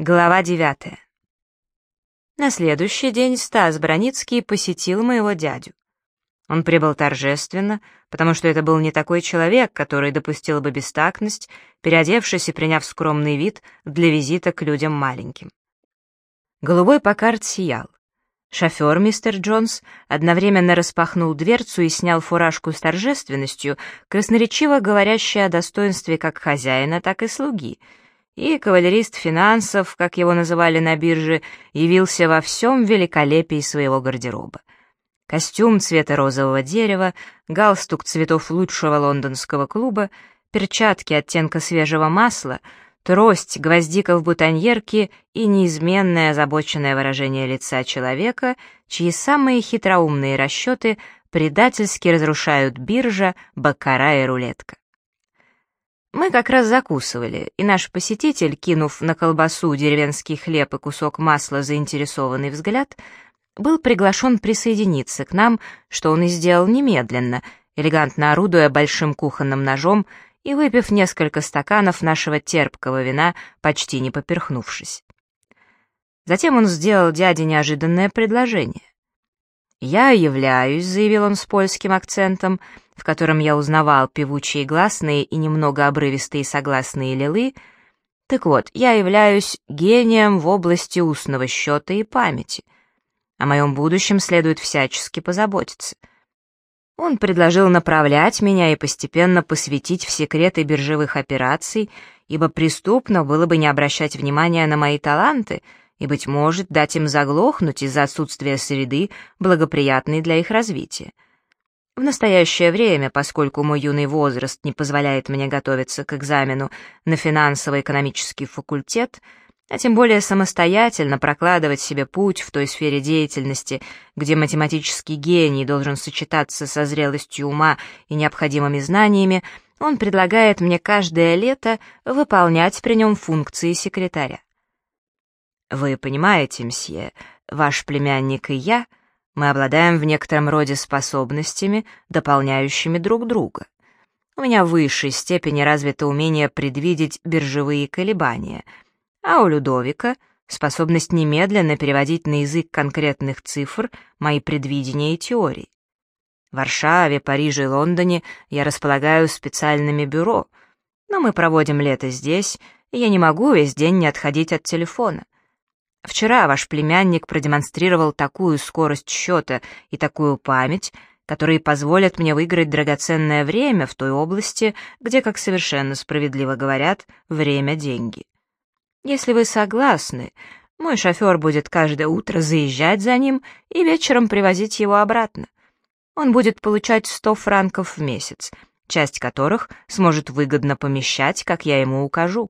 Глава девятая. На следующий день Стас Броницкий посетил моего дядю. Он прибыл торжественно, потому что это был не такой человек, который допустил бы бестактность, переодевшись и приняв скромный вид для визита к людям маленьким. Голубой покарт сиял. Шофер, мистер Джонс, одновременно распахнул дверцу и снял фуражку с торжественностью, красноречиво говорящей о достоинстве как хозяина, так и слуги — и кавалерист финансов, как его называли на бирже, явился во всем великолепии своего гардероба. Костюм цвета розового дерева, галстук цветов лучшего лондонского клуба, перчатки оттенка свежего масла, трость, гвоздика в бутоньерке и неизменное озабоченное выражение лица человека, чьи самые хитроумные расчеты предательски разрушают биржа, баккара и рулетка. Мы как раз закусывали, и наш посетитель, кинув на колбасу деревенский хлеб и кусок масла заинтересованный взгляд, был приглашен присоединиться к нам, что он и сделал немедленно, элегантно орудуя большим кухонным ножом и выпив несколько стаканов нашего терпкого вина, почти не поперхнувшись. Затем он сделал дяде неожиданное предложение. «Я являюсь», — заявил он с польским акцентом, — в котором я узнавал певучие гласные и немного обрывистые согласные лилы, так вот, я являюсь гением в области устного счета и памяти. О моем будущем следует всячески позаботиться. Он предложил направлять меня и постепенно посвятить в секреты биржевых операций, ибо преступно было бы не обращать внимания на мои таланты и, быть может, дать им заглохнуть из-за отсутствия среды, благоприятной для их развития. В настоящее время, поскольку мой юный возраст не позволяет мне готовиться к экзамену на финансово-экономический факультет, а тем более самостоятельно прокладывать себе путь в той сфере деятельности, где математический гений должен сочетаться со зрелостью ума и необходимыми знаниями, он предлагает мне каждое лето выполнять при нем функции секретаря. Вы понимаете, мсье, ваш племянник и я — мы обладаем в некотором роде способностями, дополняющими друг друга. У меня в высшей степени развито умение предвидеть биржевые колебания, а у Людовика — способность немедленно переводить на язык конкретных цифр мои предвидения и теории. В Варшаве, Париже и Лондоне я располагаю специальными бюро, но мы проводим лето здесь, и я не могу весь день не отходить от телефона. Вчера ваш племянник продемонстрировал такую скорость счета и такую память, которые позволят мне выиграть драгоценное время в той области, где, как совершенно справедливо говорят, время — деньги. Если вы согласны, мой шофер будет каждое утро заезжать за ним и вечером привозить его обратно. Он будет получать 100 франков в месяц, часть которых сможет выгодно помещать, как я ему укажу.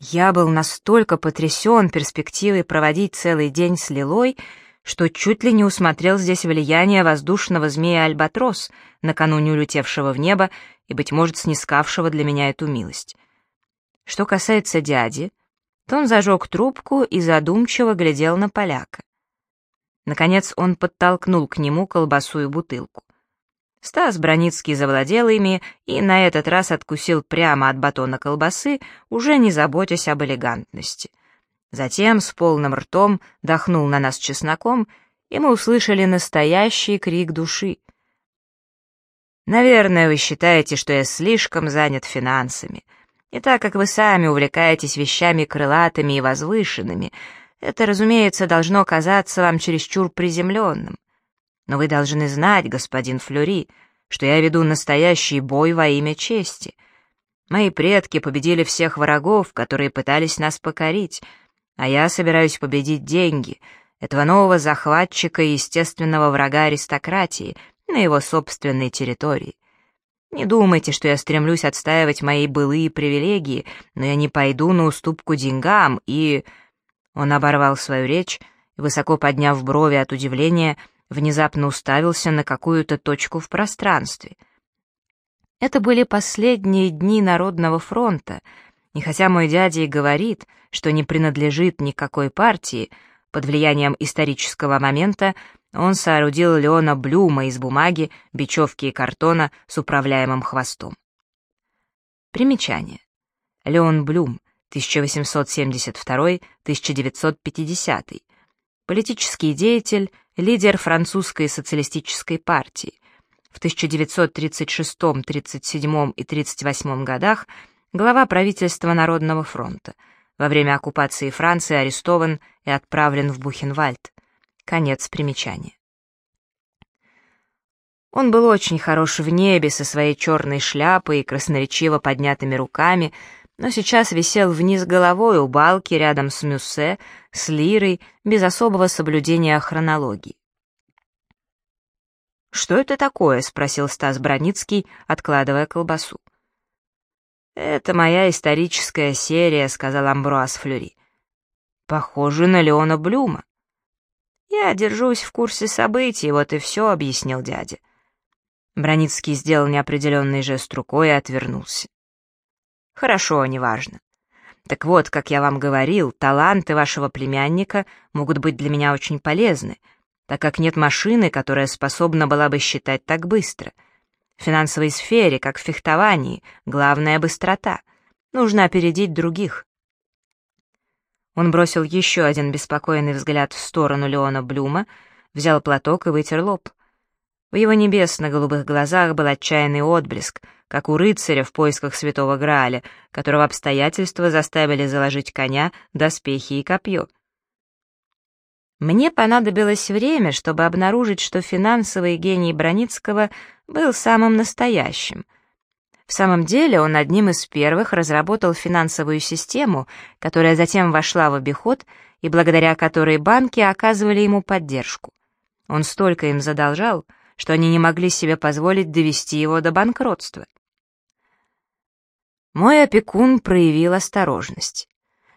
Я был настолько потрясен перспективой проводить целый день с Лилой, что чуть ли не усмотрел здесь влияние воздушного змея Альбатрос, накануне улетевшего в небо и, быть может, снискавшего для меня эту милость. Что касается дяди, то он зажег трубку и задумчиво глядел на поляка. Наконец он подтолкнул к нему колбасу и бутылку. Стас Броницкий завладел ими и на этот раз откусил прямо от батона колбасы, уже не заботясь об элегантности. Затем с полным ртом дохнул на нас чесноком, и мы услышали настоящий крик души. «Наверное, вы считаете, что я слишком занят финансами. И так как вы сами увлекаетесь вещами крылатыми и возвышенными, это, разумеется, должно казаться вам чересчур приземленным. Но вы должны знать, господин Флюри, что я веду настоящий бой во имя чести. Мои предки победили всех врагов, которые пытались нас покорить, а я собираюсь победить деньги, этого нового захватчика и естественного врага аристократии на его собственной территории. Не думайте, что я стремлюсь отстаивать мои былые привилегии, но я не пойду на уступку деньгам и...» Он оборвал свою речь высоко подняв брови от удивления, внезапно уставился на какую-то точку в пространстве. Это были последние дни Народного фронта, и хотя мой дядя и говорит, что не принадлежит никакой партии, под влиянием исторического момента он соорудил Леона Блюма из бумаги, бечевки и картона с управляемым хвостом. Примечание. Леон Блюм, 1872-1950, политический деятель, лидер французской социалистической партии. В 1936, 1937 и 1938 годах глава правительства Народного фронта. Во время оккупации Франции арестован и отправлен в Бухенвальд. Конец примечания. Он был очень хорош в небе со своей черной шляпой и красноречиво поднятыми руками, но сейчас висел вниз головой у балки рядом с Мюссе, с лирой, без особого соблюдения хронологии. «Что это такое?» — спросил Стас Броницкий, откладывая колбасу. «Это моя историческая серия», — сказал Амбруаз Флюри. «Похоже на Леона Блюма». «Я держусь в курсе событий, вот и все», — объяснил дядя. Броницкий сделал неопределенный жест рукой и отвернулся. «Хорошо, неважно. Так вот, как я вам говорил, таланты вашего племянника могут быть для меня очень полезны, так как нет машины, которая способна была бы считать так быстро — в финансовой сфере, как в фехтовании, главная быстрота. Нужно опередить других. Он бросил еще один беспокойный взгляд в сторону Леона Блюма, взял платок и вытер лоб. В его небесно-голубых глазах был отчаянный отблеск, как у рыцаря в поисках святого Грааля, которого обстоятельства заставили заложить коня, доспехи и копье. Мне понадобилось время, чтобы обнаружить, что финансовый гений Броницкого был самым настоящим. В самом деле он одним из первых разработал финансовую систему, которая затем вошла в обиход и благодаря которой банки оказывали ему поддержку. Он столько им задолжал, что они не могли себе позволить довести его до банкротства. Мой опекун проявил осторожность.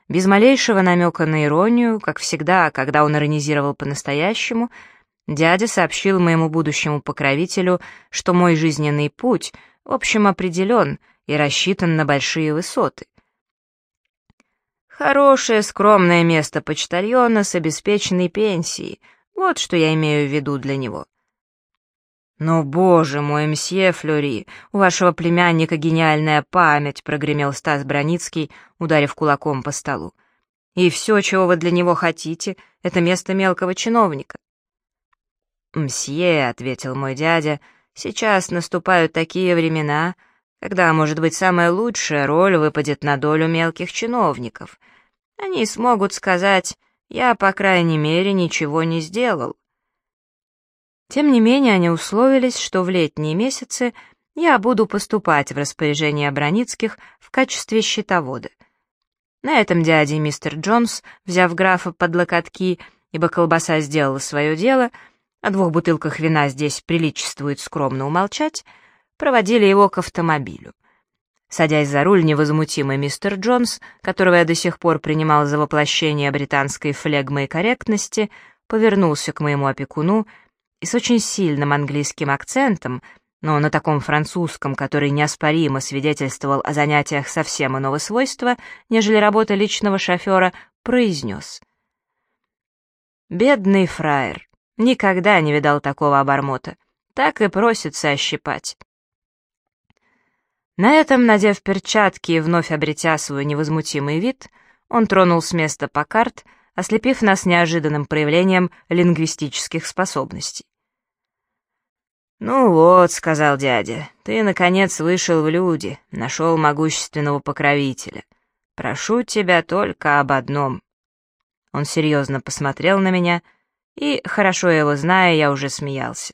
Без малейшего намека на иронию, как всегда, когда он иронизировал по-настоящему, дядя сообщил моему будущему покровителю, что мой жизненный путь, в общем, определен и рассчитан на большие высоты. Хорошее, скромное место почтальона с обеспеченной пенсией — вот что я имею в виду для него. «Но, боже мой, мсье Флори, у вашего племянника гениальная память», — прогремел Стас Броницкий, ударив кулаком по столу. «И все, чего вы для него хотите, — это место мелкого чиновника». «Мсье», — ответил мой дядя, — «сейчас наступают такие времена, когда, может быть, самая лучшая роль выпадет на долю мелких чиновников. Они смогут сказать, я, по крайней мере, ничего не сделал. Тем не менее, они условились, что в летние месяцы я буду поступать в распоряжение Броницких в качестве счетовода. На этом дядя и мистер Джонс, взяв графа под локотки, ибо колбаса сделала свое дело, о двух бутылках вина здесь приличествует скромно умолчать, проводили его к автомобилю. Садясь за руль, невозмутимый мистер Джонс, которого я до сих пор принимал за воплощение британской флегмы и корректности, повернулся к моему опекуну и с очень сильным английским акцентом, но на таком французском, который неоспоримо свидетельствовал о занятиях совсем иного свойства, нежели работа личного шофера, произнес. «Бедный фраер, никогда не видал такого обормота, так и просится ощипать». На этом, надев перчатки и вновь обретя свой невозмутимый вид, он тронул с места по карт, ослепив нас неожиданным проявлением лингвистических способностей. «Ну вот», — сказал дядя, — «ты, наконец, вышел в люди, нашел могущественного покровителя. Прошу тебя только об одном». Он серьезно посмотрел на меня, и, хорошо его зная, я уже смеялся.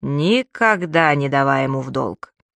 «Никогда не давай ему в долг».